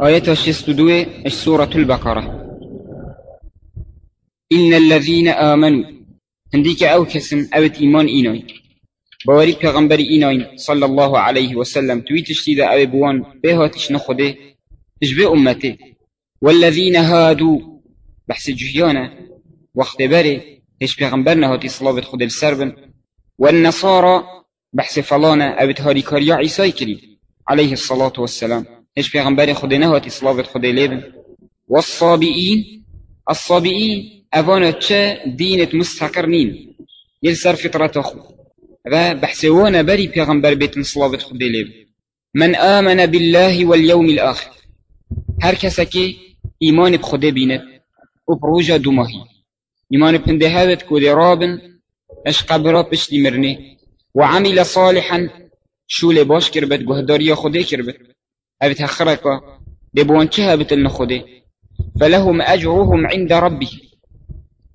آية 62 اش سورة البقرة. إن الذين آمنوا هنديك أو كسم أبت إيمان إيناي. بواري پیغمبر إيناي صلى الله عليه وسلم تويتش تيدا أبي بوان بهاتش نخده تشبه أمته. والذين هادوا بحث جهيانا وقت بري هش پیغمبرنا هاتي صلاة خود السربن والنصارى بحث فلانا أبت هاري كاريا عيسى كريم عليه الصلاة والسلام. هش پیغمبر خود نهاتي صلاة خود ليبن؟ والصابئين. الصابئين أفانا تشا دينة مستقر نين. يلسر أخو. هذا بحث وأنا بري پیغمبر بيت صلاة خود من آمن بالله واليوم الآخر. هر کسی ایمان بخوده بیند و پروژه دو ماهی ایمان رابن. اش قبرا پشتی مرنه و عمل صالحا. شول باش کربت گهداری خوده کربت أبت هخرك دبوان چه هبت النخده فلهم أجرهم عند ربه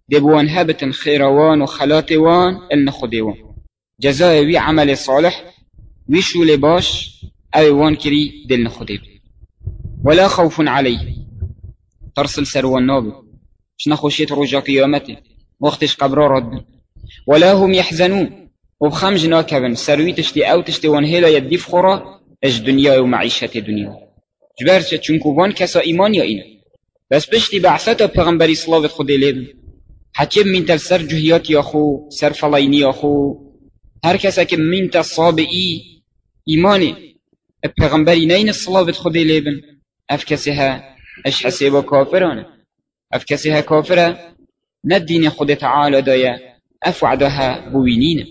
دبوان هبت خيروان وخلاتوان النخدوان جزاء وي عمل صالح ويشو لباش أو وان كري دل نخده ولا خوف عليه ترسل سروان نابو شنخو شيت رجا قيامته وقتش قبر رد ولا هم يحزنون. وبخمج ناكبن سروي تشتي أو تشتي وان هلا يدي فخورا اش دنیا و معیشت دنیا. جبر چه چونکو وان کسا ایمان یا اینه بس پشتی بعثت پیغمبری صلاوت خود لید حکم من تل سر جهیات یا خو سر فلاینی یا خو. هر کسا که من تل صابعی ایمانی پیغمبری نین صلاوت خود لیبن اف کسی ها اش حسیبا کافرانه. اف کسی ها کافره ندین خود تعالی دایا اف وعدها بوینینه.